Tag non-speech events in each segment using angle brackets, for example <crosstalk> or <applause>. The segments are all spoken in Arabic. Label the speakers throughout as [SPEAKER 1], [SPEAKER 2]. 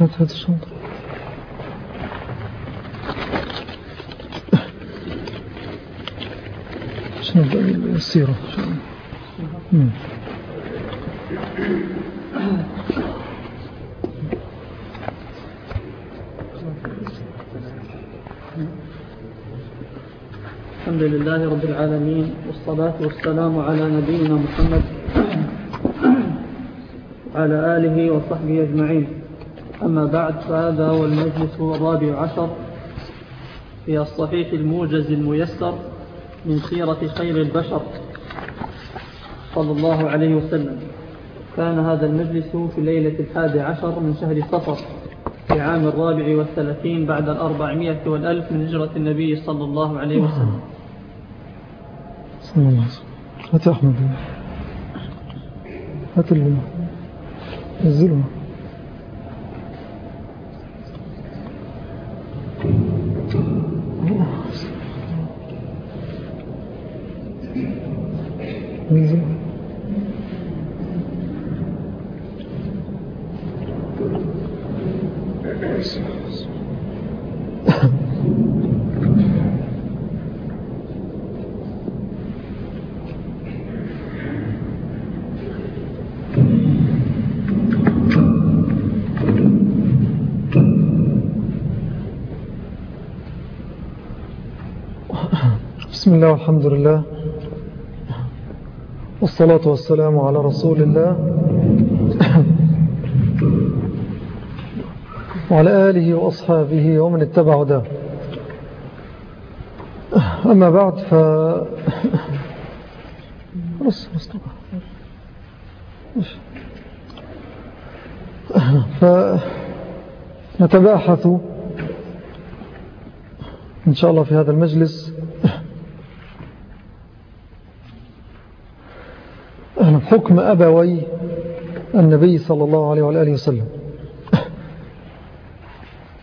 [SPEAKER 1] هات هات الشنطة شنو السيرة
[SPEAKER 2] الحمد لله رب العالمين والصلاة والسلام على نبينا محمد وعلى آله وصحبه أجمعين. أما بعد فهذا هو المجلس الرابع عشر في الصحيح الموجز الميسر من سيرة خير البشر صلى الله عليه وسلم. كان هذا المجلس في الليلة الحادي عشر من شهر صفر في عام الرابع والثلاثين بعد الأربعمائة والألف من هجرة النبي صلى الله عليه وسلم.
[SPEAKER 1] صلى الله هات أحمد هات الزلمة بسم الله والحمد لله. والصلاة والسلام على رسول الله. وعلى آله وأصحابه ومن اتبع ده أما بعد ف فنتباحث إن شاء الله في هذا المجلس حكم أبوي النبي صلى الله عليه وآله وسلم.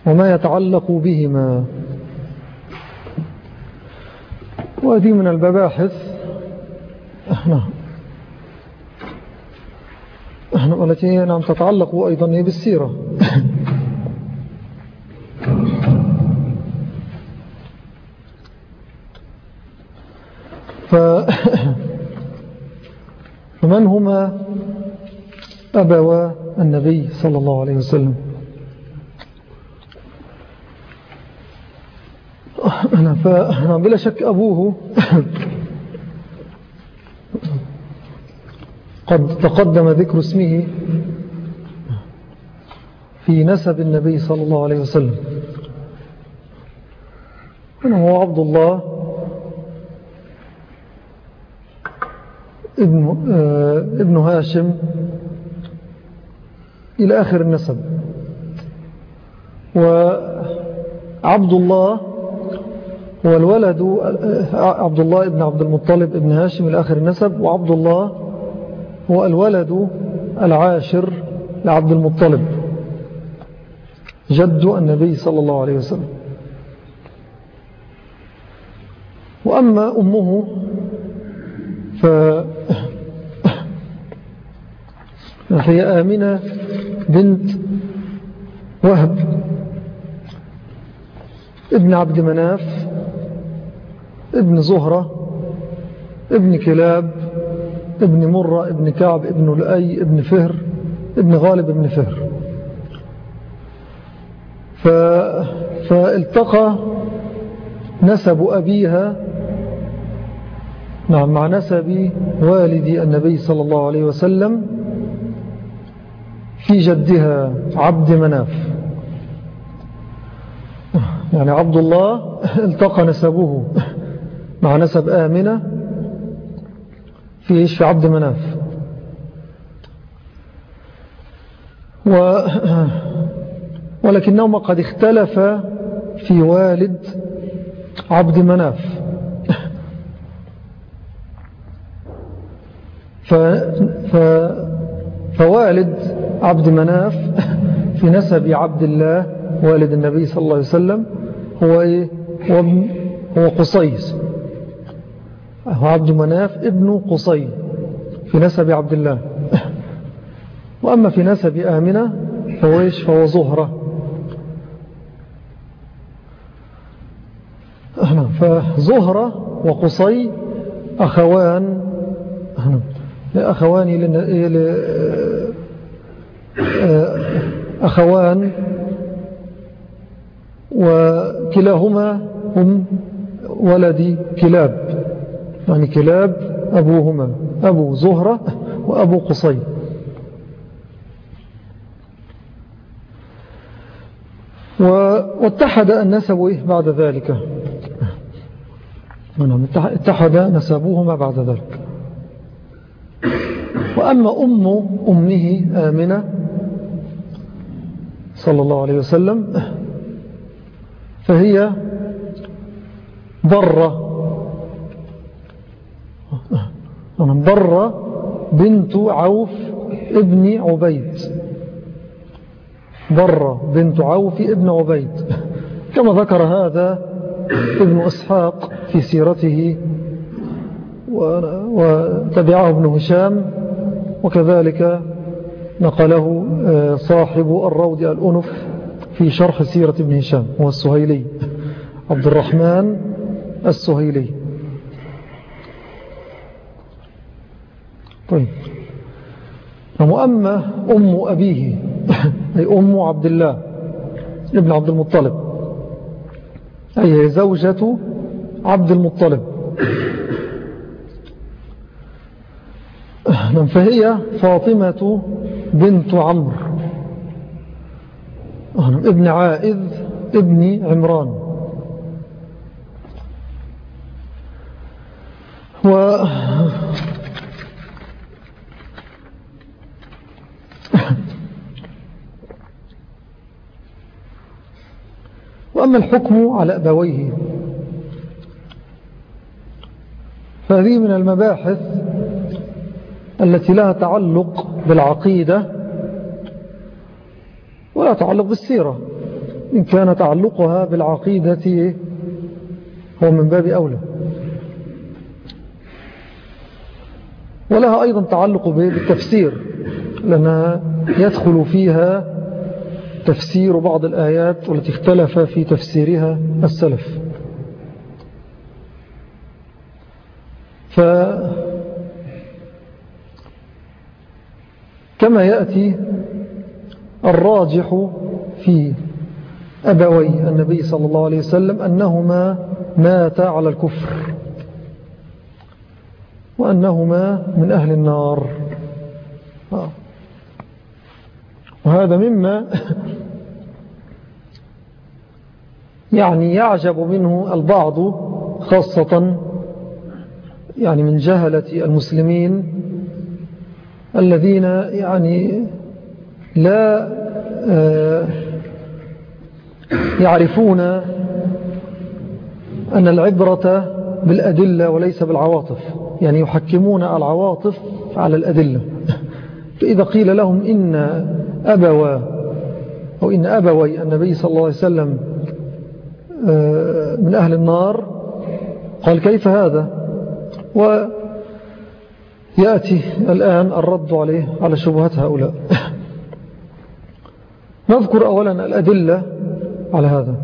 [SPEAKER 1] وما يتعلق بهما. وهذه من المباحث نعم. والتي نعم تتعلق أيضا بالسيرة ف أبوا النبي صلى الله عليه وسلم. بلا شك أبوه قد تقدم ذكر اسمه في نسب النبي صلى الله عليه وسلم. هو عبد الله ابن, آه، ابن هاشم إلى آخر النسب. وعبد الله هو الولد آه، عبد الله ابن عبد المطلب ابن هاشم إلى آخر النسب. وعبد الله هو الولد العاشر لعبد المطلب جد النبي صلى الله عليه وسلم. وأما أمه ف فهي آمنة بنت وهب ابن عبد مناف ابن زهرة ابن كلاب ابن مرة ابن كعب ابن لؤي ابن فهر ابن غالب ابن فهر. ف... فالتقى نسب أبيها نعم مع نسب والدي النبي صلى الله عليه وسلم في جدها عبد مناف. يعني عبد الله التقى نسبه مع نسب آمنة في إيش؟ في عبد مناف. و ولكنهما قد اختلف في والد عبد مناف. ف ف فوالد عبد مناف <laughs> في نسب عبد الله والد النبي صلى الله عليه وسلم هو إيه؟ هو, هو قصيس هو عبد مناف ابن قصي في نسب عبد الله. <laughs> وأما في نسب آمنة فهو إيش؟ فهو زهرة. فزهرة وقصي أخوان أخوان أخوان وكلاهما هم ولدي كلاب يعني كلاب أبوهما أبو زهرة وأبو قصي. واتحد النسب بعد ذلك. نعم، اتحد نسبوهما بعد ذلك. وأما أم أمه آمنة صلى الله عليه وسلم فهي ضرة. ضرة بنت عوف ابن عبيد. ضرة بنت عوف ابن عبيد. كما ذكر هذا ابن أسحاق في سيرته وتبعه ابن هشام وكذلك نقله آه، صاحب الروض الأنف في شرح سيرة ابن هشام هو السهيلي عبد الرحمن السهيلي. طيب. وأما أم أبيه <laughs> أي أم عبد الله ابن عبد المطلب. أي زوجة عبد المطلب. <clears throat> فهي فاطمة بنت عمرو. ابن عائذ ابن عمران. و وأما الحكم على أبويه فهذه من المباحث التي لها تعلق بالعقيدة ولا تعلق بالسيرة. إن كان تعلقها بالعقيدة هو من باب أولى. ولها أيضا تعلق بالتفسير لأنها يدخل فيها تفسير بعض الآيات والتي اختلف في تفسيرها السلف. ف كما يأتي الراجح في أبوي النبي صلى الله عليه وسلم أنهما ماتا على الكفر وأنهما من أهل النار. وهذا مما يعني يعجب منه البعض خاصة يعني من جهلة المسلمين الذين يعني لا آه، يعرفون أن العبرة بالأدلة وليس بالعواطف. يعني يحكمون العواطف على الأدلة. <laughs> فإذا قيل لهم إن أبوا أو إن أبوي النبي صلى الله عليه وسلم آه، من أهل النار قال كيف هذا؟ ويأتي الآن الرد عليه على شبهات هؤلاء. <laughs> نذكر أولا الأدلة على هذا.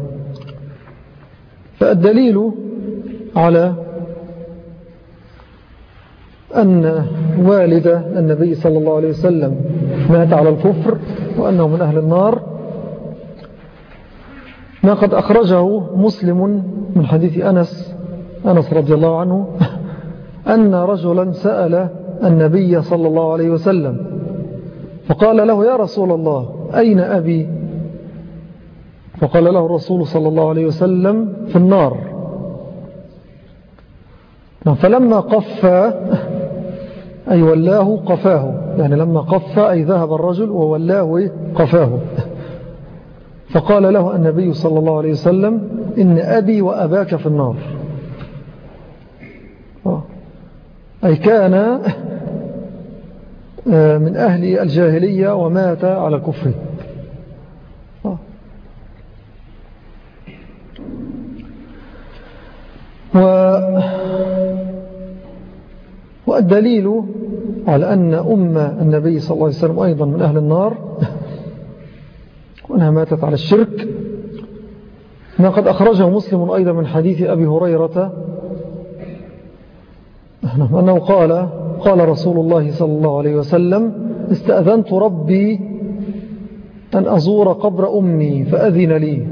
[SPEAKER 1] فالدليل على أن والد النبي صلى الله عليه وسلم مات على الكفر وأنه من أهل النار ما قد أخرجه مسلم من حديث أنس أنس رضي الله عنه <laughs> أن رجلا سأل النبي صلى الله عليه وسلم. فقال له يا رسول الله أين أبي؟ فقال له الرسول صلى الله عليه وسلم في النار. فلما قفى أي ولاه قفاه. يعني لما قف أي ذهب الرجل وولاه قفاه. فقال له النبي صلى الله عليه وسلم إن أبي وأباك في النار. أي كان من أهل الجاهلية ومات على الكفر. و والدليل على أن أم النبي صلى الله عليه وسلم أيضا من أهل النار وأنها ماتت على الشرك. ما قد أخرجه مسلم أيضا من حديث أبي هريرة أنه قال قال رسول الله صلى الله عليه وسلم استأذنت ربي أن أزور قبر أمي فأذن لي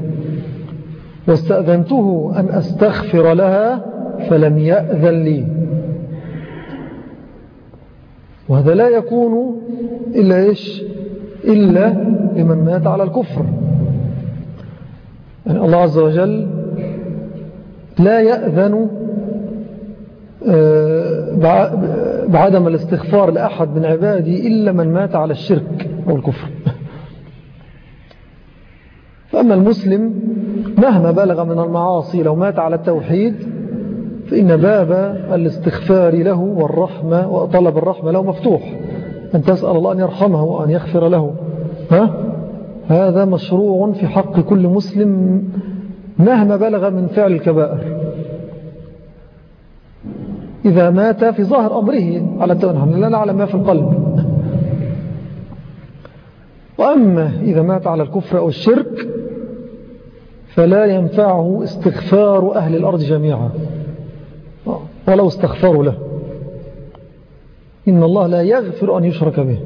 [SPEAKER 1] واستأذنته أن أستغفر لها فلم يأذن لي. وهذا لا يكون إلا إيش؟ إلا لمن مات على الكفر. يعني الله عز وجل لا يأذن بعدم الاستغفار لأحد من عباده إلا من مات على الشرك أو الكفر. فأما المسلم مهما بلغ من المعاصي لو مات على التوحيد فإن باب الاستغفار له والرحمة وطلب الرحمة له مفتوح. أن تسأل الله أن يرحمه وأن يغفر له. ها؟ هذا مشروع في حق كل مسلم مهما بلغ من فعل الكبائر. إذا مات في ظاهر أمره. على التوحيد لا نعلم ما في القلب؟ وأما إذا مات على الكفر أو الشرك فلا ينفعه استغفار أهل الأرض جميعا. ولو استغفروا له. إن الله لا يغفر أن يشرك به.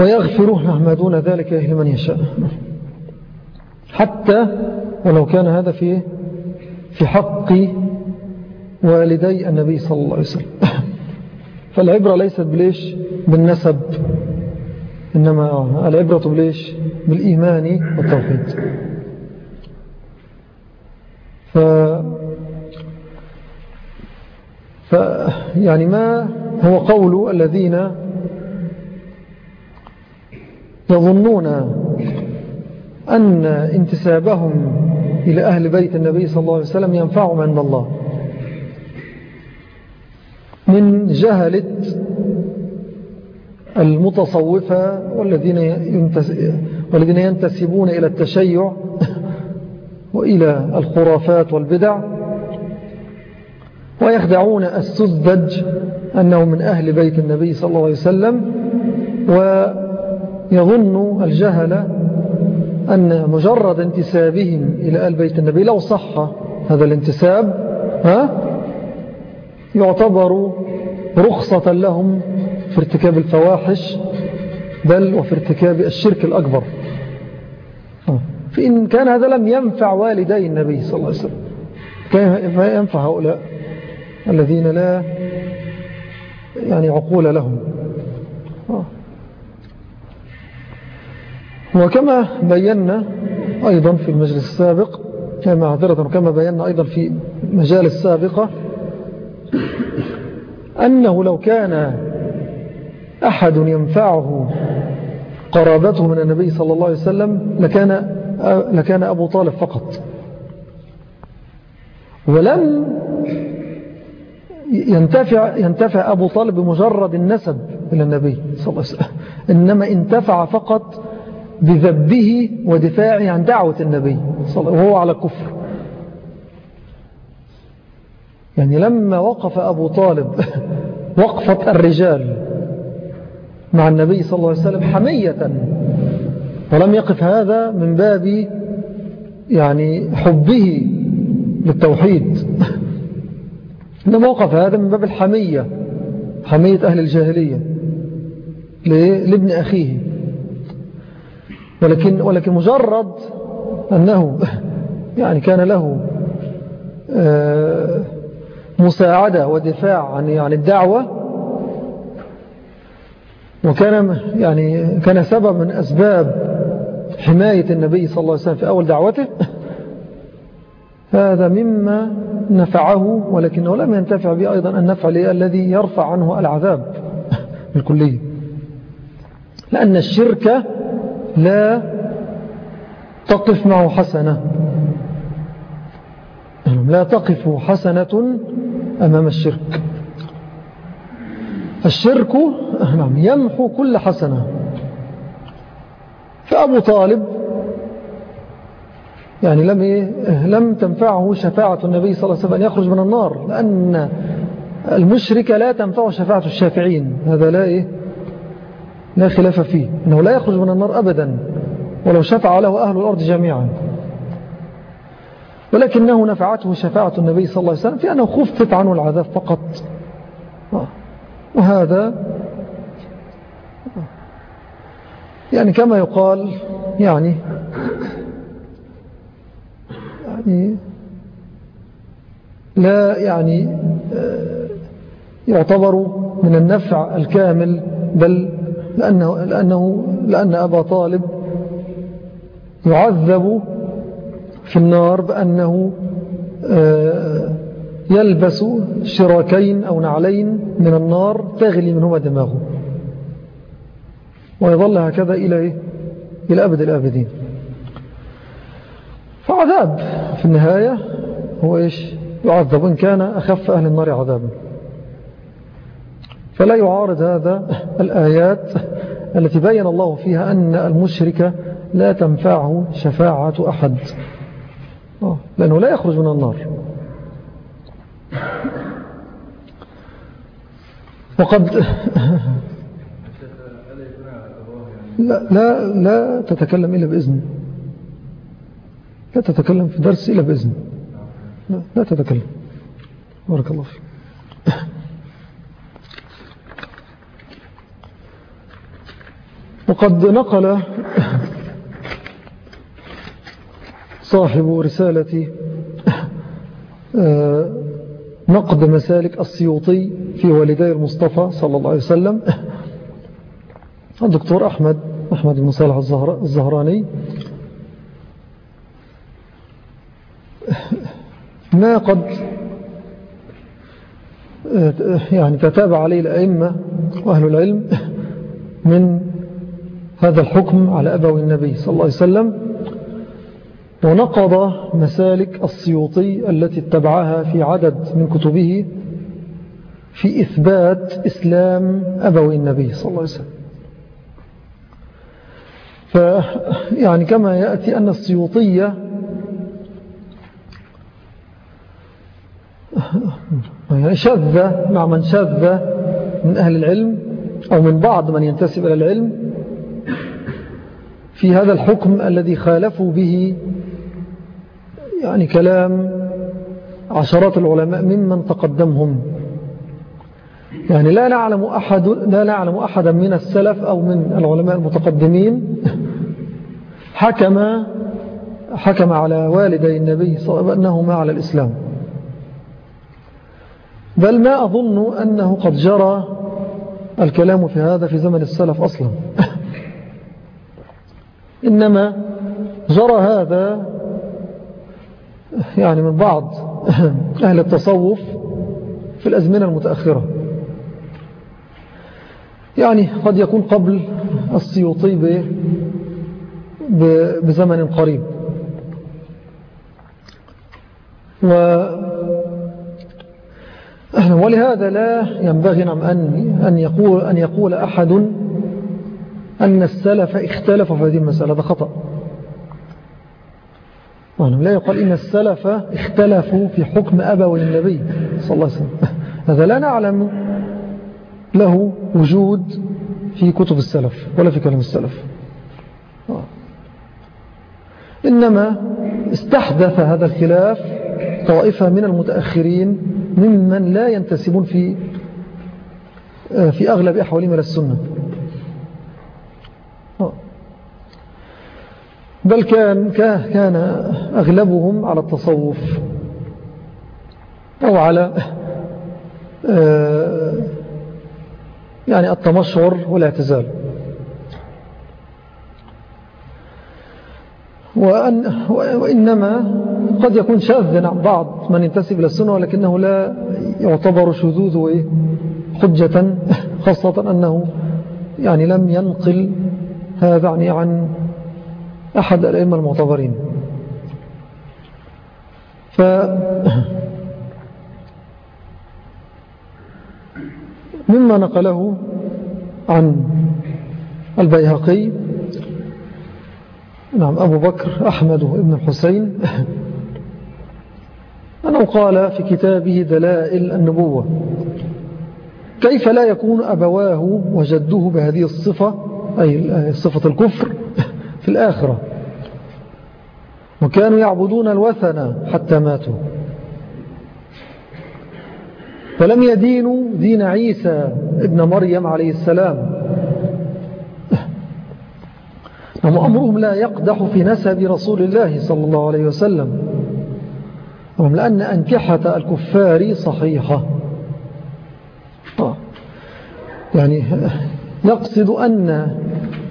[SPEAKER 1] ويغفر ما دون ذلك لمن يشاء. حتى ولو كان هذا في في حق والدي النبي صلى الله عليه وسلم. <coughs> فالعبرة ليست بليش بالنسب إنما العبرة بليش بالإيمان والتوحيد. ف ف يعني ما هو قول الذين يظنون أن انتسابهم إلى أهل بيت النبي صلى الله عليه وسلم ينفعهم عند الله. من جهلة المتصوفة والذين, والذين ينتسبون إلى التشيع <laughs> وإلى الخرافات والبدع ويخدعون السذج أنه من أهل بيت النبي صلى الله عليه وسلم ويظن الجهل أن مجرد انتسابهم إلى أهل بيت النبي لو صح هذا الانتساب ها؟ يعتبر رخصة لهم في ارتكاب الفواحش بل وفي ارتكاب الشرك الأكبر. فإن كان هذا لم ينفع والدي النبي صلى الله عليه وسلم كيف ينفع هؤلاء الذين لا يعني عقول لهم؟ وكما بينا أيضا في المجلس السابق كما عذرة وكما بينا أيضا في مجال السابقة أنه لو كان أحد ينفعه قرابته من النبي صلى الله عليه وسلم لكان, لكان أبو طالب فقط. ولم ينتفع, ينتفع أبو طالب بمجرد النسب إلى النبي صلى الله عليه وسلم. إنما انتفع فقط بذبه ودفاعه عن دعوة النبي صلى الله وهو على كفر. يعني لما وقف أبو طالب <laughs> وقفة الرجال مع النبي صلى الله عليه وسلم حمية ولم يقف هذا من باب يعني حبه للتوحيد. <laughs> إنما وقف هذا من باب الحمية حمية أهل الجاهلية لابن أخيه. ولكن, ولكن مجرد أنه يعني كان له آه، مساعدة ودفاع عن يعني الدعوة وكان يعني كان سبب من أسباب حماية النبي صلى الله عليه وسلم في أول دعوته. هذا مما نفعه ولكنه لم ينتفع به أيضا النفع الذي يرفع عنه العذاب الكلي لأن الشرك لا تقف معه حسنة. لا تقف حسنة أمام الشرك. الشرك نعم يمحو كل حسنة. فأبو طالب يعني لم, لم تنفعه شفاعة النبي صلى الله عليه وسلم أن يخرج من النار لأن المشرك لا تنفع شفاعة الشافعين. هذا لا إيه؟ لا خلاف فيه أنه لا يخرج من النار أبدا ولو شفع له أهل الأرض جميعا. ولكنه نفعته شفاعة النبي صلى الله عليه وسلم في أنه خفت عنه العذاب فقط. وهذا يعني كما يقال يعني يعني لا يعني يعتبر من النفع الكامل بل لأنه, لأنه لأن أبا طالب يعذب في النار بأنه آه، يلبس شراكين أو نعلين من النار تغلي منهما دماغه. ويظل هكذا إلى إيه؟ إلى أبد الآبدين. فعذاب في النهاية هو إيش؟ يعذب. إن كان أخف أهل النار عذابا. فلا يعارض هذا الآيات التي بين الله فيها أن المشرك لا تنفعه شفاعة أحد. آه، لأنه لا يخرج من النار. وقد لا, لا, لا تتكلم إلا بإذن. لا تتكلم في درس إلا بإذن. لا, لا تتكلم. بارك الله فيك. وقد نقل صاحب رسالة آه، نقد مسالك السيوطي في والدي المصطفى صلى الله عليه وسلم. الدكتور أحمد أحمد بن صالح الزهراني. ما قد آه، يعني تتابع عليه الأئمة وأهل العلم من هذا الحكم على أبوي النبي صلى الله عليه وسلم ونقض مسالك السيوطي التي اتبعها في عدد من كتبه في إثبات إسلام أبوي النبي صلى الله عليه وسلم. فيعني كما يأتي أن السيوطية يعني شذ مع من شذ من أهل العلم أو من بعض من ينتسب إلى العلم في هذا الحكم الذي خالفوا به يعني كلام عشرات العلماء ممن تقدمهم. يعني لا نعلم أحد لا نعلم أحدا من السلف أو من العلماء المتقدمين حكم حكم على والدي النبي صلى الله عليه وسلم أنهما على الإسلام. بل ما أظن أنه قد جرى الكلام في هذا في زمن السلف أصلا. <laughs> إنما جرى هذا يعني من بعض <laughs> أهل التصوف في الأزمنة المتأخرة. يعني قد يكون قبل السيوطي بزمن قريب. و ولهذا لا ينبغي نعم أن, أن, يقول, أن يقول أحد أن السلف اختلفوا في هذه المسألة هذا خطأ. لا يقال إن السلف اختلفوا في حكم أبوي النبي صلى الله عليه وسلم. <laughs> هذا لا نعلم له وجود في كتب السلف ولا في كلام السلف. إنما استحدث هذا الخلاف طائفة من المتأخرين ممن لا ينتسبون في في أغلب أحوالهم إلى السنة. بل كان كان أغلبهم على التصوف أو على آه، يعني التمشور والاعتزال. وأن وإنما قد يكون شاذا بعض من ينتسب إلى السنة ولكنه لا يعتبر شذوذه حجة خاصة أنه يعني لم ينقل هذا يعني عن أحد الأئمة المعتبرين. ف مما نقله عن البيهقي نعم أبو بكر أحمد بن الحسين أنه قال في كتابه دلائل النبوة كيف لا يكون أبواه وجده بهذه الصفة أي صفة الكفر في الآخرة. وكانوا يعبدون الوثن حتى ماتوا. فلم يدينوا دين عيسى ابن مريم عليه السلام. وأمرهم لا يقدح في نسب رسول الله صلى الله عليه وسلم. لأن أنكحة الكفار صحيحة. يعني يقصد أن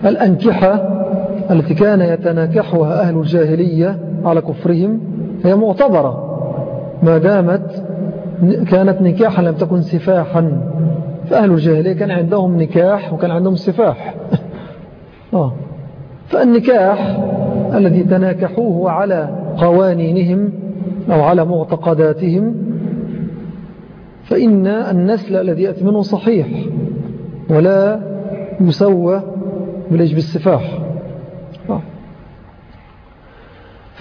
[SPEAKER 1] الأنكحة التي كان يتناكحها أهل الجاهلية على كفرهم هي معتبرة. ما دامت كانت نكاحا لم تكن سفاحا فأهل الجاهلية كان عندهم نكاح وكان عندهم سفاح. <laughs> آه. فالنكاح الذي تناكحوه على قوانينهم أو على معتقداتهم فإن النسل الذي يأتي منه صحيح ولا يسوى بليش بالسفاح.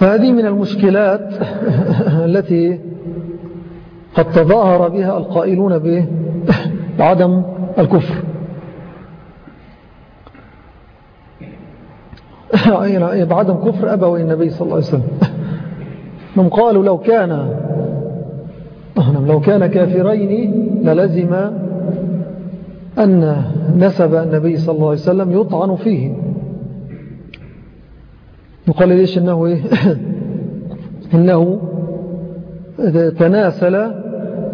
[SPEAKER 1] فهذه من المشكلات <laughs> التي قد تظاهر بها القائلون <laughs> بعدم الكفر. <laughs> بعدم كفر أبوي النبي صلى الله عليه وسلم. هم قالوا لو كان لو كان كافرين للزم أن نسب النبي صلى الله عليه وسلم يطعن فيه. يقال ليش إنه, إيه؟ <coughs> إنه تناسل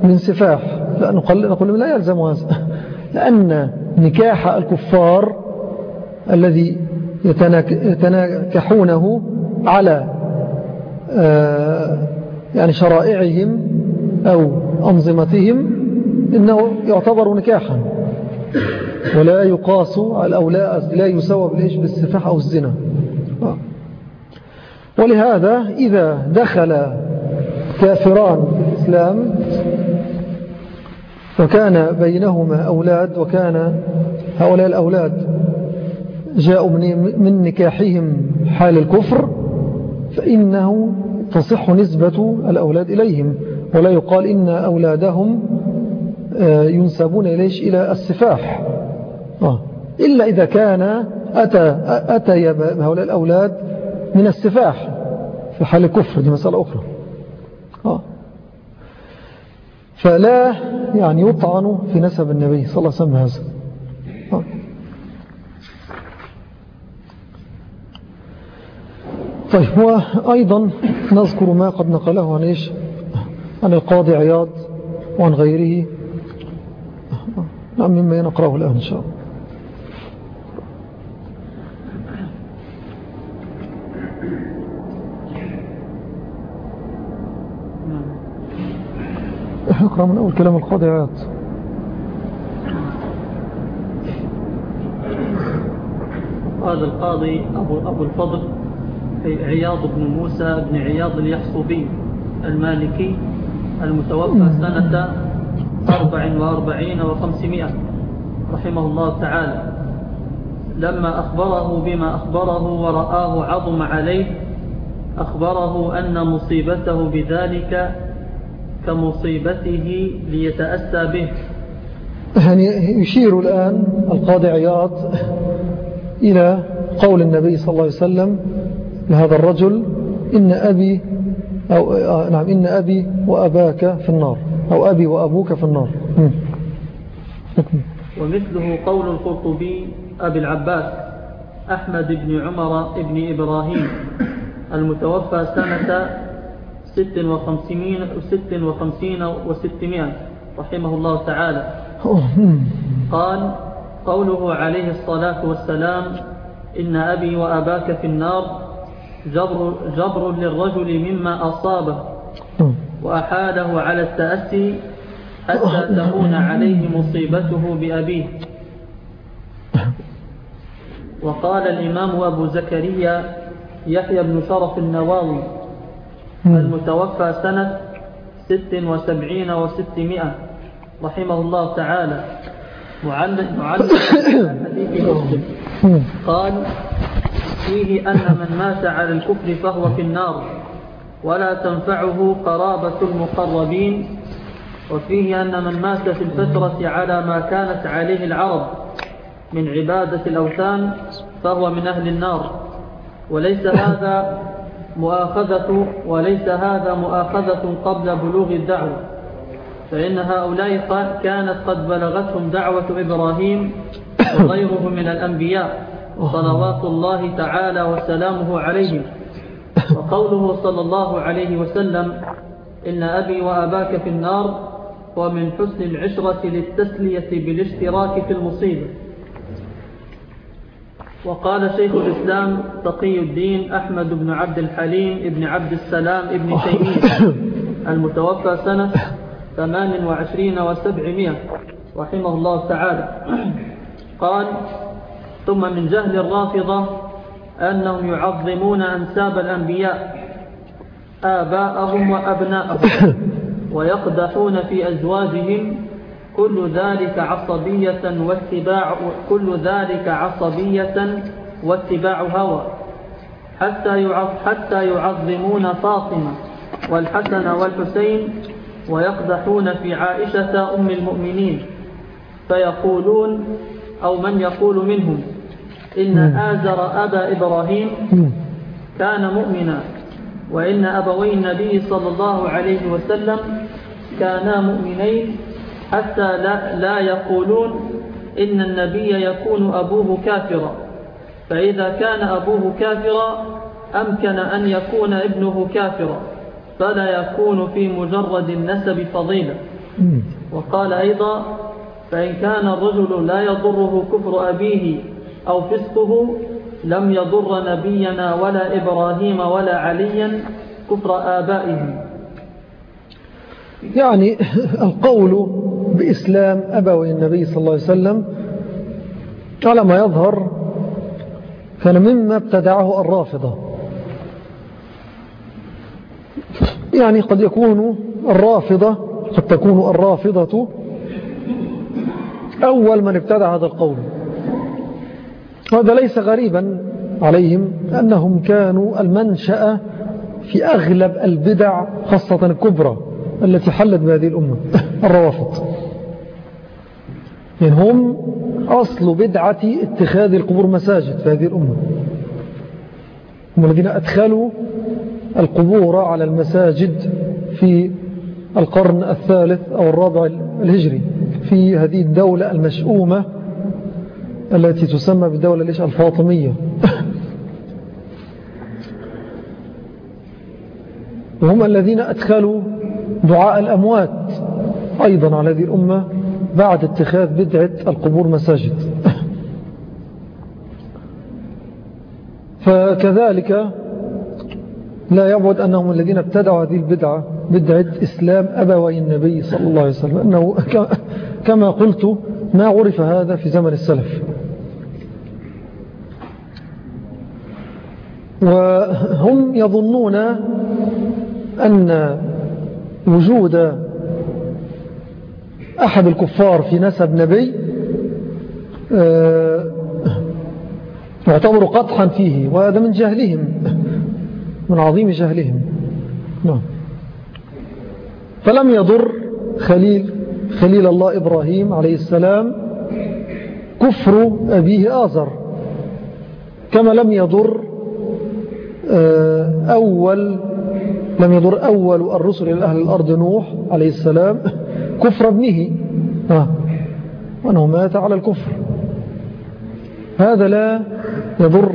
[SPEAKER 1] من سفاح لا نقول, نقول لا يلزم هذا <laughs> لأن نكاح الكفار الذي يتناكحونه على آه، يعني شرائعهم أو أنظمتهم إنه يعتبر نكاحا ولا يقاس الأولاء لا يسوى بالسفاح أو الزنا. ولهذا إذا دخل كافران الإسلام وكان بينهما أولاد وكان هؤلاء الأولاد جاءوا من نكاحهم حال الكفر فإنه تصح نسبة الأولاد إليهم ولا يقال إن أولادهم آه، ينسبون إليش إلى السفاح آه. إلا إذا كان أتى, أتى بهؤلاء الأولاد من السفاح في حال الكفر دي مسألة أخرى. آه. فلا يعني يطعن في نسب النبي صلى الله عليه وسلم هذا. آه. طيب وأيضا نذكر ما قد نقله عن إيش؟ عن القاضي عياض وعن غيره. نعم مما نقرأه الآن إن شاء الله. اقرأ من أول كلام القاضي عياض
[SPEAKER 2] هذا القاضي أبو, أبو الفضل عياض بن موسى بن عياض اليحصبي المالكي المتوفى سنة أربع وأربعين وخمسمائة رحمه الله تعالى. لما أخبره بما أخبره ورآه عظم عليه أخبره أن مصيبته بذلك كمصيبته ليتأسى به.
[SPEAKER 1] يعني يشير الآن القاضي عياض إلى قول النبي صلى الله عليه وسلم لهذا الرجل إن أبي أو آه، نعم إن أبي وأباك في النار أو أبي وأبوك في النار.
[SPEAKER 2] ومثله قول القرطبي أبي العباس أحمد بن عمر بن إبراهيم المتوفى سنة ست وخمسين, ست وخمسين وستمائة رحمه الله تعالى قال قوله عليه الصلاة والسلام إن أبي وأباك في النار جبر, جبر للرجل مما أصابه وأحاله على التأسي حتى تكون عليه مصيبته بأبيه. وقال الإمام أبو زكريا يحيى بن شرف النواوي المتوفى سنة ست وسبعين وستمائة رحمه الله تعالى. معلق معلق حديث مسلم. قال وفيه أن من مات على الكفر فهو في النار ولا تنفعه قرابة المقربين. وفيه أن من مات في الفترة على ما كانت عليه العرب من عبادة الأوثان فهو من أهل النار. وليس هذا مؤاخذة وليس هذا مؤاخذة قبل بلوغ الدعوة. فإن هؤلاء كانت قد بلغتهم دعوة إبراهيم وغيره من الأنبياء صلوات الله تعالى وسلامه عليهم. وقوله صلى الله عليه وسلم إن أبي وأباك في النار ومن حسن العشرة للتسلية بالاشتراك في المصيبة. وقال شيخ الإسلام تقي الدين أحمد بن عبد الحليم ابن عبد السلام ابن <laughs> تيمية. المتوفى سنة ثمان وعشرين وسبعمائة رحمه الله تعالى. قال ثم من جهل الرافضة أنهم يعظمون أنساب الأنبياء آباءهم وأبناءهم ويقدحون في أزواجهم كل ذلك عصبية واتباع كل ذلك عصبية واتباع هوى. حتى حتى يعظمون فاطمة والحسن والحسين ويقدحون في عائشة أم المؤمنين فيقولون أو من يقول منهم إن آزر أبا إبراهيم كان مؤمنا وإن أبوي النبي صلى الله عليه وسلم كانا مؤمنين حتى لا, لا يقولون إن النبي يكون أبوه كافرا. فإذا كان أبوه كافرا أمكن أن يكون ابنه كافرا. فلا يكون في مجرد النسب فضيلة. وقال أيضا فإن كان الرجل لا يضره كفر أبيه أو فسقه لم يضر نبينا ولا إبراهيم ولا عليا كفر آبائهم.
[SPEAKER 1] يعني القول بإسلام أبوي النبي صلى الله عليه وسلم على ما يظهر كان مما ابتدعه الرافضة. يعني قد يكون الرافضة قد تكون الرافضة أول من ابتدع هذا القول. وهذا ليس غريبا عليهم أنهم كانوا المنشأ في أغلب البدع خاصة الكبرى. التي حلت بهذه الأمة الروافض. يعني هم أصل بدعة اتخاذ القبور مساجد في هذه الأمة. هم الذين أدخلوا القبور على المساجد في القرن الثالث أو الرابع الهجري في هذه الدولة المشؤومة التي تسمى بالدولة ليش الفاطمية. <laughs> وهم الذين أدخلوا دعاء الأموات أيضا على هذه الأمة بعد اتخاذ بدعة القبور مساجد. <laughs> فكذلك لا يبعد أنهم الذين ابتدعوا هذه البدعة بدعة إسلام أبوي النبي صلى الله عليه وسلم أنه <laughs> كما قلت ما عرف هذا في زمن السلف. وهم يظنون أن وجود أحد الكفار في نسب نبي آه، يعتبر قطحا فيه وهذا من جهلهم من عظيم جهلهم. نعم. فلم يضر خليل خليل الله إبراهيم عليه السلام كفر أبيه آزر. كما لم يضر آه، أول لم يضر أول الرسل إلى أهل الأرض نوح عليه السلام <laughs> كفر ابنه. آه. وأنه مات على الكفر. هذا لا يضر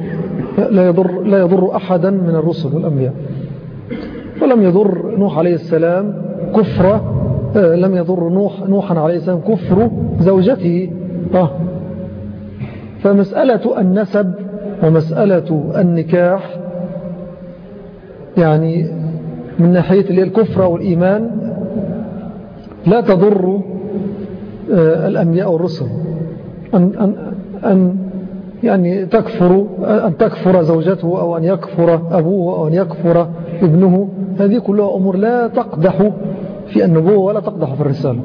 [SPEAKER 1] لا يضر, لا يضر أحدا من الرسل والأنبياء ولم يضر نوح عليه السلام كفر آه لم يضر نوح نوحا عليه السلام كفر زوجته. آه. فمسألة النسب ومسألة النكاح يعني من ناحية الكفر والإيمان لا تضر آه، الأنبياء والرسل. أن, أن, أن يعني تكفر أن تكفر زوجته أو أن يكفر أبوه أو أن يكفر ابنه. هذه كلها أمور لا تقدح في النبوة ولا تقدح في الرسالة.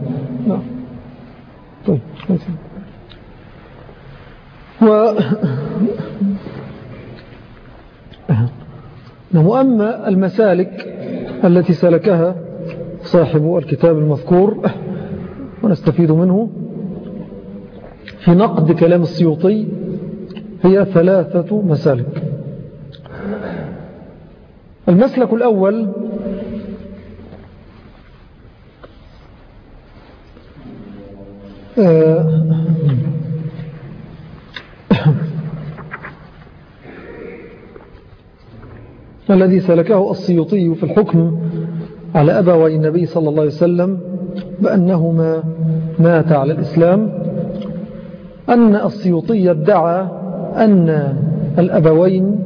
[SPEAKER 1] نعم. طيب. و وأما المسالك التي سلكها صاحب الكتاب المذكور ونستفيد منه في نقد كلام السيوطي هي ثلاثة مسالك. المسلك الأول آه، الذي سلكه السيوطي في الحكم على أبوي النبي صلى الله عليه وسلم بأنهما مات على الإسلام؟ أن السيوطي ادعى أن الأبوين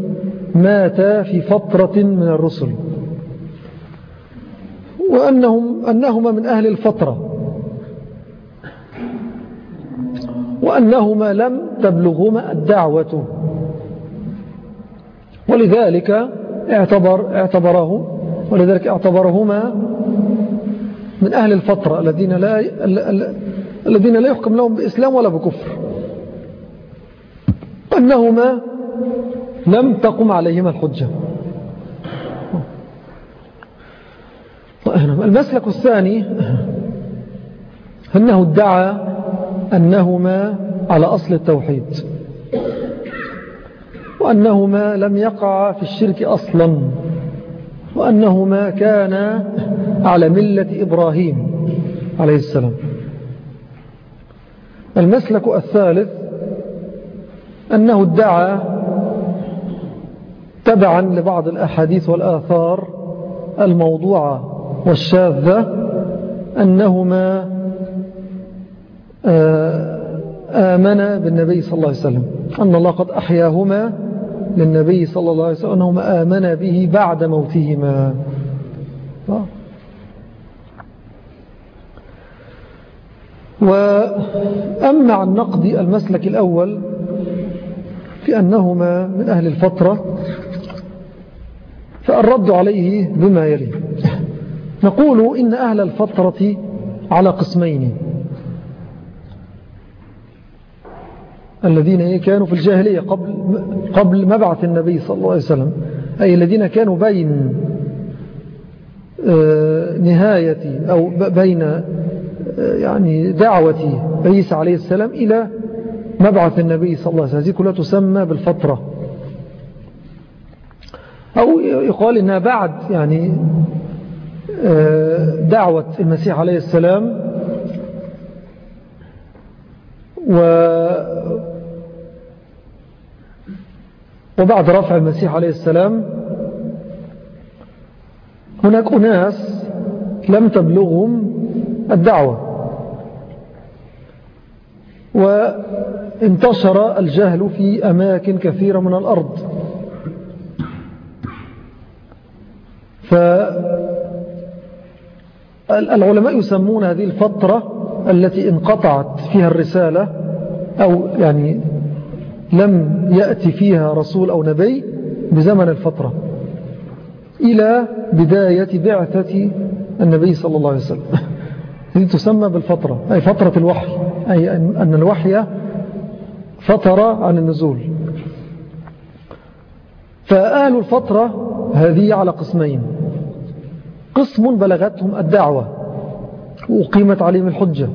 [SPEAKER 1] ماتا في فترة من الرسل وأنهم أنهما من أهل الفترة وأنهما لم تبلغهما الدعوة ولذلك اعتبر اعتبره ولذلك اعتبرهما من أهل الفترة الذين لا الذين لا يحكم لهم بإسلام ولا بكفر. أنهما لم تقم عليهما الحجة. المسلك الثاني أنه ادعى أنهما على أصل التوحيد. وأنهما لم يقع في الشرك أصلا وأنهما كانا على ملة إبراهيم عليه السلام. المسلك الثالث أنه ادعى تبعا لبعض الأحاديث والآثار الموضوعة والشاذة أنهما آه، آمن بالنبي صلى الله عليه وسلم أن الله قد أحياهما للنبي صلى الله عليه وسلم أنهما آمن به بعد موتهما. وأما عن نقد المسلك الأول في أنهما من أهل الفترة فالرد عليه بما يلي نقول إن أهل الفترة على قسمين الذين كانوا في الجاهلية قبل, قبل مبعث النبي صلى الله عليه وسلم أي الذين كانوا بين آه، نهاية أو بين آه، يعني دعوة عيسى عليه السلام إلى مبعث النبي صلى الله عليه وسلم. هذه كلها تسمى بالفترة. أو يقال إنها بعد يعني آه، دعوة المسيح عليه السلام. و وبعد رفع المسيح عليه السلام هناك أناس لم تبلغهم الدعوة. وانتشر الجهل في أماكن كثيرة من الأرض. فالعلماء يسمون هذه الفترة التي انقطعت فيها الرسالة أو يعني لم يأتي فيها رسول أو نبي بزمن الفترة إلى بداية بعثة النبي صلى الله عليه وسلم. <laughs> هذه تسمى بالفترة أي فترة الوحي أي أن الوحي فترة عن النزول. فآل الفترة هذه على قسمين. قسم بلغتهم الدعوة وأقيمت عليهم الحجة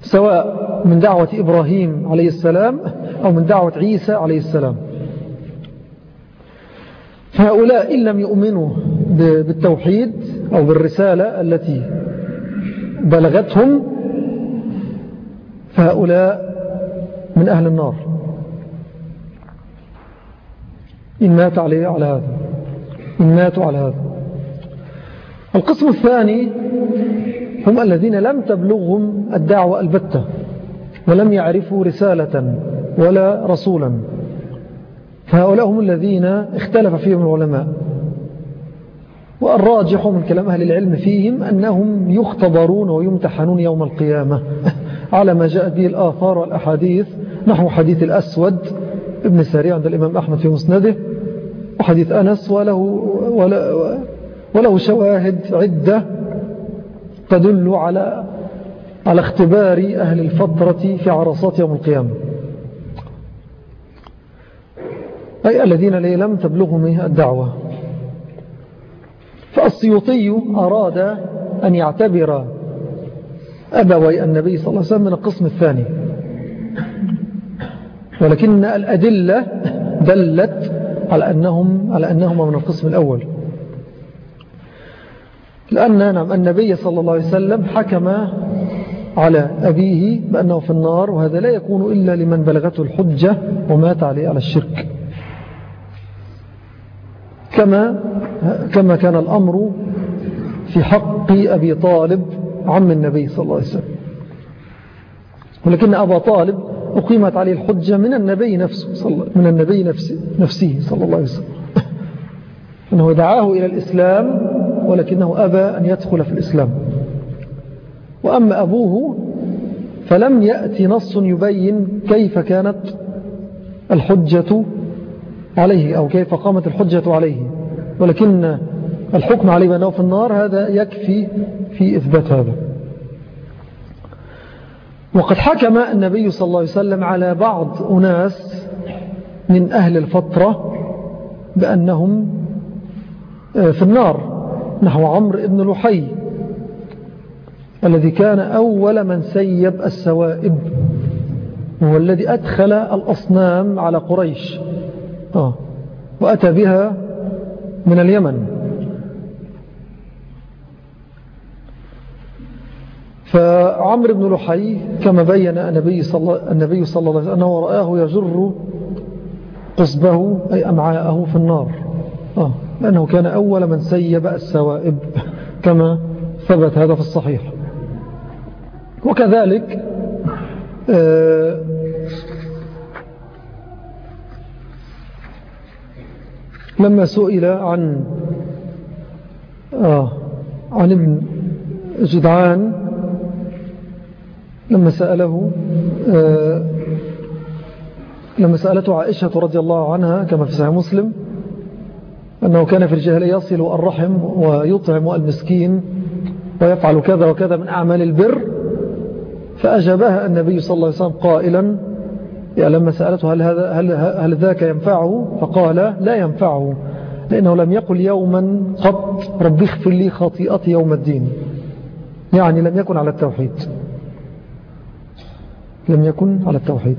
[SPEAKER 1] سواء من دعوة إبراهيم عليه السلام أو من دعوة عيسى عليه السلام. فهؤلاء إن لم يؤمنوا بالتوحيد أو بالرسالة التي بلغتهم فهؤلاء من أهل النار. إن ماتوا عليه على هذا. إن ماتوا على هذا. القسم الثاني هم الذين لم تبلغهم الدعوة البتة ولم يعرفوا رسالة ولا رسولا. فهؤلاء هم الذين اختلف فيهم العلماء. والراجح من كلام أهل العلم فيهم أنهم يختبرون ويمتحنون يوم القيامة. <laughs> على ما جاء به الآثار والأحاديث. نحو حديث الأسود. ابن ساري عند الإمام أحمد في مسنده. وحديث أنس وله, وله, وله شواهد عدة تدل على على اختبار أهل الفترة في عرصات يوم القيامة. أي الذين لم تبلغهم الدعوة. فالسيوطي أراد أن يعتبر أبوي النبي صلى الله عليه وسلم من القسم الثاني. ولكن الأدلة دلت على أنهم على أنهما من القسم الأول. لأن نعم النبي صلى الله عليه وسلم حكم على أبيه بأنه في النار وهذا لا يكون إلا لمن بلغته الحجة ومات عليه على الشرك. كما كما كان الأمر في حق أبي طالب عم النبي صلى الله عليه وسلم. ولكن أبا طالب أقيمت عليه الحجة من النبي نفسه صلى من النبي نفسه, نفسه صلى الله عليه وسلم. أنه دعاه إلى الإسلام ولكنه أبى أن يدخل في الإسلام. وأما أبوه فلم يأتي نص يبين كيف كانت الحجة عليه أو كيف قامت الحجة عليه. ولكن الحكم عليه بأنه في النار هذا يكفي في إثبات هذا. وقد حكم النبي صلى الله عليه وسلم على بعض أناس من أهل الفترة بأنهم آه، في النار نحو عمرو بن لحي الذي كان أول من سيب السوائب هو الذي أدخل الأصنام على قريش. وأتى بها من اليمن. فعمر بن لحي كما بين النبي صلى, النبي صلى الله عليه وسلم أنه رآه يجر قصبه أي أمعاءه في النار. آه. لأنه كان أول من سيب السوائب كما ثبت هذا في الصحيح. وكذلك آه لما سئل عن آه عن ابن جدعان لما سأله آه لما سألته عائشة رضي الله عنها كما في صحيح مسلم أنه كان في الجاهلية يصل الرحم ويطعم المسكين ويفعل كذا وكذا من أعمال البر فأجابها النبي صلى الله عليه وسلم قائلا لما سألته هل, هذا هل, هل ذاك ينفعه؟ فقال لا ينفعه لأنه لم يقل يوما قط رب اغفر لي خطيئتي يوم الدين. يعني لم يكن على التوحيد. لم يكن على التوحيد.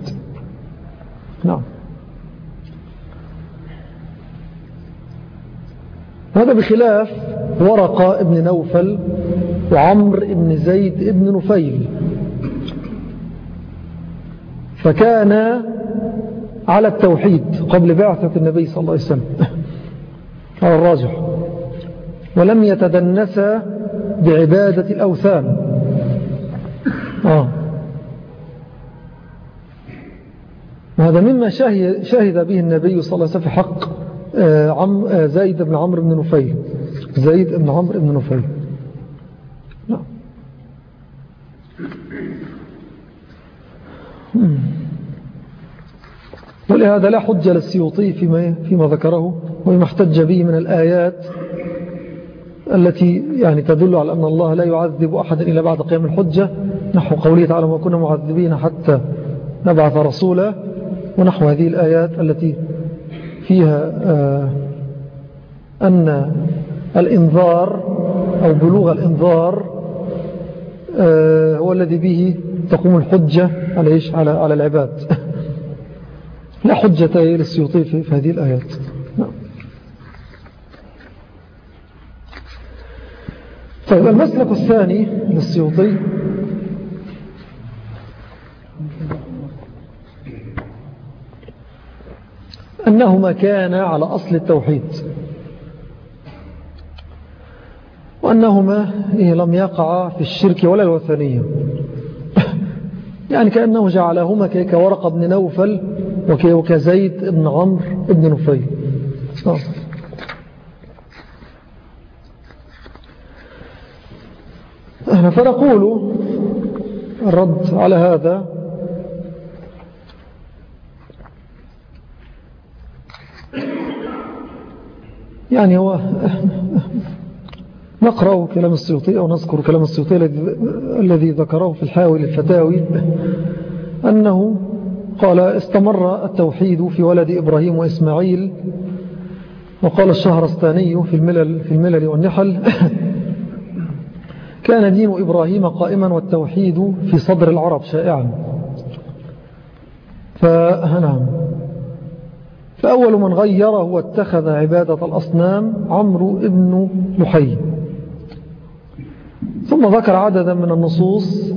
[SPEAKER 1] نعم. هذا بخلاف ورقة ابن نوفل وعمر ابن زيد ابن نفيل. فكان على التوحيد قبل بعثة النبي صلى الله عليه وسلم. <laughs> على الراجح. ولم يتدنس بعبادة الأوثان. آه. وهذا مما شهد به النبي صلى الله عليه وسلم في حق آه، آه، زيد بن عمرو بن نفيل. زيد بن عمرو بن نفيل. نعم. ولهذا لا حجة للسيوطي فيما, فيما ذكره وما احتج به من الآيات التي يعني تدل على أن الله لا يعذب أحدا إلا بعد قيام الحجة. نحو قوله تعالى وما كنا معذبين حتى نبعث رسولا. ونحو هذه الآيات التي فيها آه، أن الإنذار أو بلوغ الإنذار آه، هو الذي به تقوم الحجة على, إيش؟ على, على العباد. <laughs> لا حجة للسيوطي في هذه الآيات. نعم. طيب المسلك الثاني للسيوطي. أنهما كانا على أصل التوحيد. وأنهما إيه لم يقع في الشرك ولا الوثنية. يعني كأنه جعلهما كورق بن نوفل وكزيد بن عمرو بن نفيل آه. فنقول الرد على هذا يعني هو نقرأ كلام السيوطي أو نذكر كلام السيوطي الذي ذكره في الحاوي للفتاوي أنه قال استمر التوحيد في ولد إبراهيم وإسماعيل وقال الشهرستاني في الملل, في الملل والنحل <laughs> كان دين إبراهيم قائما والتوحيد في صدر العرب شائعا. فنعم فأول من غيره واتخذ عبادة الأصنام عمرو ابن لحي. ثم ذكر عددا من النصوص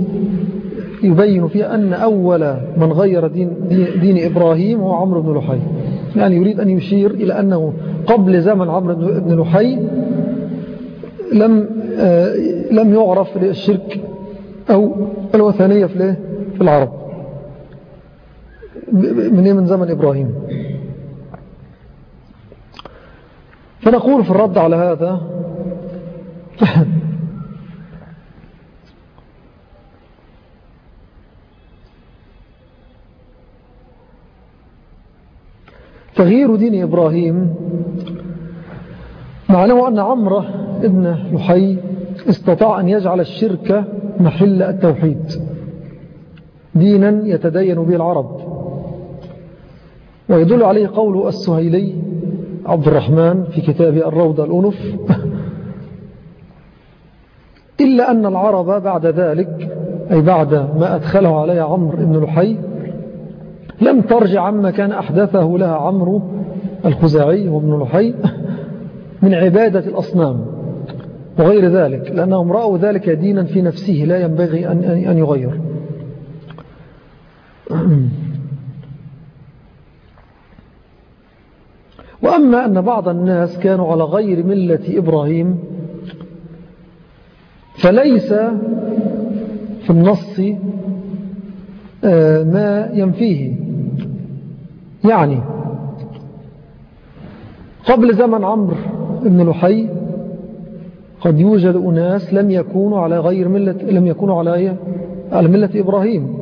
[SPEAKER 1] يبين فيها أن أول من غير دين, دين إبراهيم هو عمرو بن لحي. يعني يريد أن يشير إلى أنه قبل زمن عمرو بن لحي لم آه، لم يعرف الشرك أو الوثنية في العرب. من؟ من زمن إبراهيم. فنقول في الرد على هذا تغيير دين إبراهيم. معناه أن عمره ابن لحي استطاع أن يجعل الشرك محل التوحيد. دينا يتدين به العرب. ويدل عليه قول السهيلي عبد الرحمن في كتاب الروضة الأنف إلا أن العرب بعد ذلك أي بعد ما أدخله عليه عمرو بن لحي لم ترجع عما كان أحدثه لها عمرو الخزاعي وابن لحي من عبادة الأصنام وغير ذلك لأنهم رأوا ذلك دينا في نفسه لا ينبغي أن يغير. وأما أن بعض الناس كانوا على غير ملة إبراهيم فليس في النص آه، ما ينفيه. يعني قبل زمن عمرو بن لحي قد يوجد أناس لم يكونوا على غير ملة لم يكونوا على على ملة إبراهيم.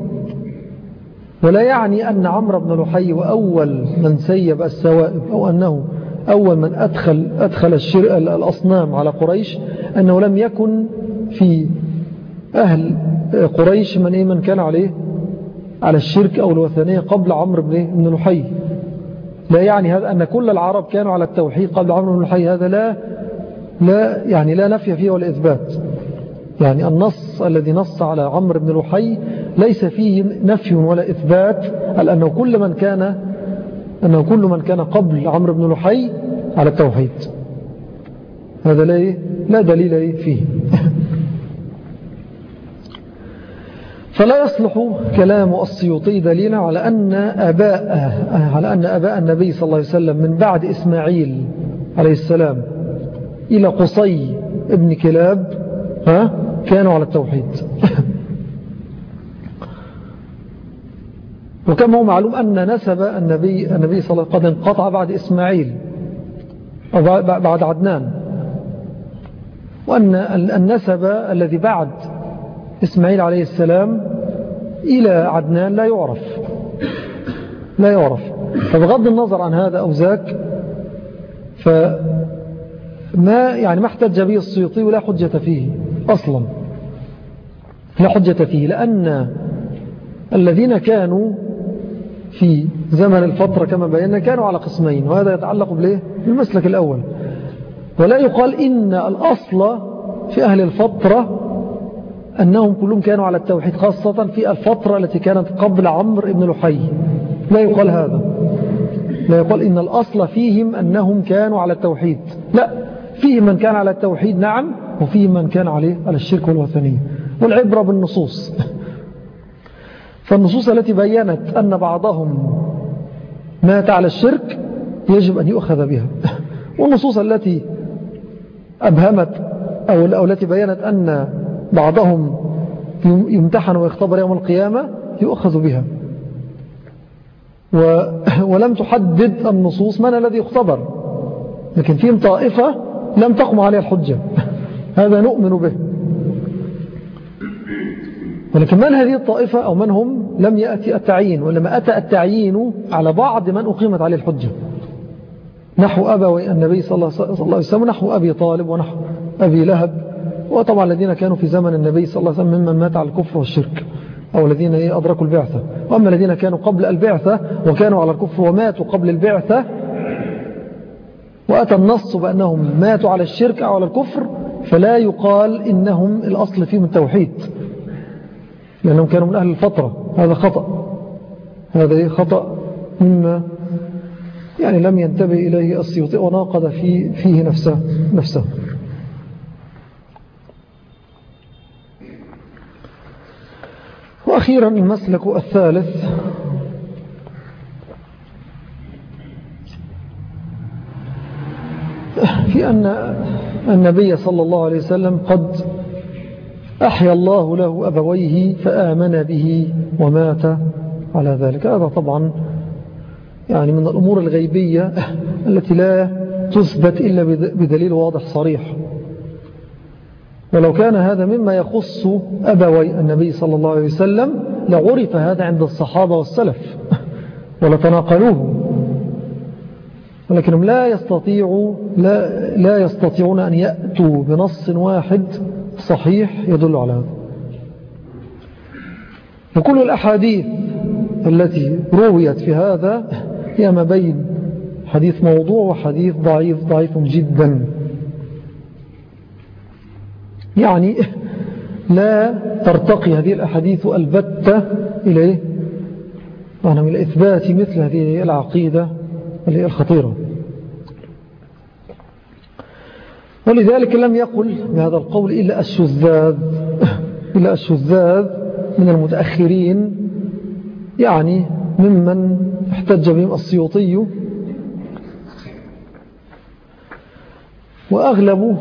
[SPEAKER 1] ولا يعني أن عمرو بن لحي وأول من سيب السوائب أو أنه أول من أدخل, أدخل الشر... الأصنام على قريش أنه لم يكن في أهل قريش من, إيه؟ من كان عليه على الشرك أو الوثنية قبل عمرو بن لحي. لا يعني هذا أن كل العرب كانوا على التوحيد قبل عمرو بن لحي. هذا لا لا يعني لا نفي فيه ولا إثبات. يعني النص الذي نص على عمرو بن لحي ليس فيه نفي ولا إثبات. أنه كل من كان أنه كل من كان قبل عمرو بن لحي على التوحيد. هذا لا, إيه؟ لا دليل فيه. فلا يصلح كلام السيوطي دليلا على أن أباء على أن أباء النبي صلى الله عليه وسلم من بعد إسماعيل عليه السلام إلى قصي ابن كلاب ها كانوا على التوحيد. <laughs> وكما هو معلوم أن نسب النبي, النبي صلى الله عليه وسلم قد انقطع بعد إسماعيل أو بعد عدنان. وأن النسب الذي بعد إسماعيل عليه السلام إلى عدنان لا يعرف. لا يعرف. فبغض النظر عن هذا أو ذاك فما يعني ما احتج به السيوطي ولا حجة فيه أصلا. لا حجة فيه لأن الذين كانوا في زمن الفترة كما بينا كانوا على قسمين وهذا يتعلق بالايه بالمسلك الأول. ولا يقال إن الأصل في أهل الفترة أنهم كلهم كانوا على التوحيد خاصة في الفترة التي كانت قبل عمرو بن لحي. لا يقال هذا. لا يقال إن الأصل فيهم أنهم كانوا على التوحيد. لا فيهم من كان على التوحيد نعم وفيهم من كان عليه على الشرك والوثنية. والعبرة بالنصوص. فالنصوص التي بيّنت أن بعضهم مات على الشرك يجب أن يؤخذ بها. والنصوص التي أبهمت أو التي بيّنت أن بعضهم يمتحن ويختبر يوم القيامة يؤخذ بها. ولم تحدد النصوص من الذي يختبر. لكن فيهم طائفة لم تقم عليها الحجة. <laughs> هذا نؤمن به. ولكن من هذه الطائفة أو من هم لم يأتي التعيين ولما أتى التعيين على بعض من أقيمت عليه الحجة. نحو أبا النبي صلى الله عليه وسلم نحو أبي طالب ونحو أبي لهب. وطبعا الذين كانوا في زمن النبي صلى الله عليه وسلم ممن مات على الكفر والشرك أو الذين أدركوا البعثة. وأما الذين كانوا قبل البعثة وكانوا على الكفر وماتوا قبل البعثة وأتى النص بأنهم ماتوا على الشرك أو على الكفر فلا يقال إنهم الأصل فيهم التوحيد لأنهم كانوا من أهل الفترة. هذا خطأ. هذا خطأ مما يعني لم ينتبه إليه السيوطي وناقض في فيه نفسه, نفسه. وأخيرا المسلك الثالث. في أن النبي صلى الله عليه وسلم قد أحيا الله له أبويه فآمن به ومات على ذلك. هذا طبعا يعني من الأمور الغيبية التي لا تثبت إلا بدليل واضح صريح. ولو كان هذا مما يخص أبوي النبي صلى الله عليه وسلم لعرف هذا عند الصحابة والسلف <laughs> ولتناقلوه. ولكنهم لا يستطيعوا لا, لا يستطيعون أن يأتوا بنص واحد صحيح يدل على هذا. وكل الأحاديث التي رويت في هذا هي ما بين حديث موضوع وحديث ضعيف ضعيف جدا. يعني لا ترتقي هذه الأحاديث البتة إلى إيه؟ يعني إلى إثبات مثل هذه العقيدة الخطيرة ولذلك لم يقل بهذا القول إلا الشذاذ إلا الشذاذ من المتأخرين يعني ممن احتج بهم السيوطي وأغلب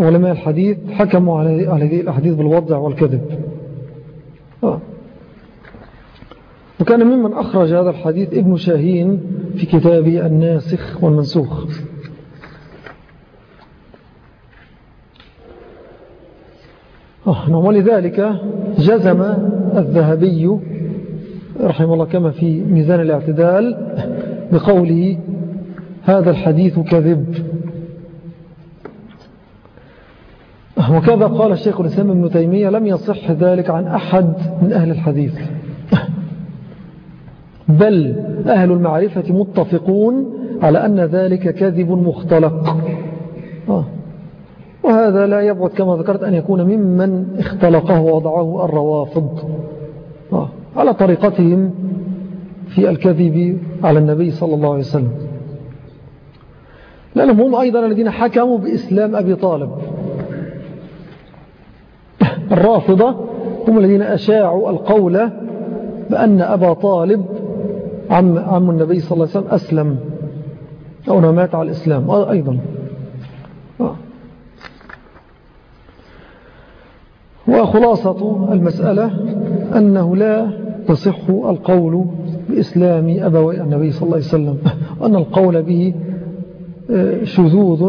[SPEAKER 1] علماء الحديث حكموا على هذه الأحاديث بالوضع والكذب. آه. وكان ممن أخرج هذا الحديث ابن شاهين في كتابه الناسخ والمنسوخ. آه، نعم، ولذلك جزم الذهبي رحمه الله كما في ميزان الاعتدال بقوله هذا الحديث كذب. وكذا قال الشيخ الإسلام ابن تيمية لم يصح ذلك عن أحد من أهل الحديث. بل أهل المعرفة متفقون على أن ذلك كذب مختلق. آه. وهذا لا يبعد كما ذكرت أن يكون ممن اختلقه ووضعه الروافض. آه. على طريقتهم في الكذب على النبي صلى الله عليه وسلم. لأنهم هم أيضا الذين حكموا بإسلام أبي طالب. الرافضة هم الذين أشاعوا القول بأن أبا طالب عم, عم النبي صلى الله عليه وسلم أسلم. أو مات على الإسلام. أيضا. آه. وخلاصة المسألة أنه لا يصح القول بإسلام أبوي النبي صلى الله عليه وسلم. <laughs> وأن القول به آه، شذوذ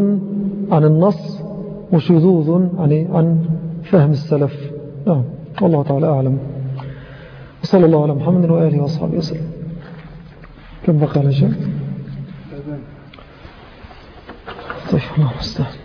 [SPEAKER 1] عن النص وشذوذ عن عن فهم السلف. نعم والله تعالى أعلم. وصلى الله على محمد وآله وصحبه وسلم. كم بقى على شيء طيب الله مستعد